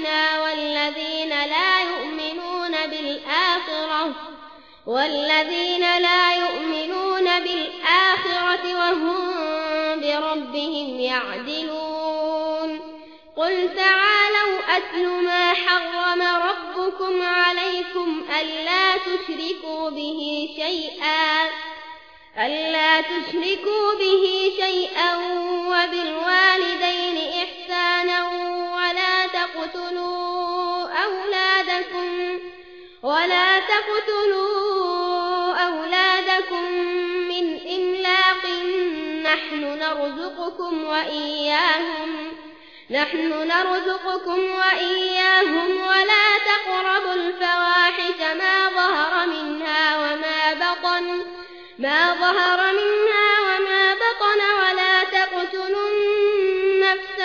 بآياتنا والذين لا يؤمنون بالآخرة والذين لا يؤمنون بالآخرة وهم بربهم يعدلون. قل تعالوا أتل ما حرم ربكم عليكم ألا تشركوا به شيئا ألا تشركوا به شيئا وبالوالدين تقتلوا أولادكم ولا تقتلوا أولادكم من إملاق نحن نرزقكم وإياهم نحن نرزقكم وإياهم ولا تقربوا الفواحش ما ظهر منها وما بطن ما ظهر منها وما بطن ولا تقتلوا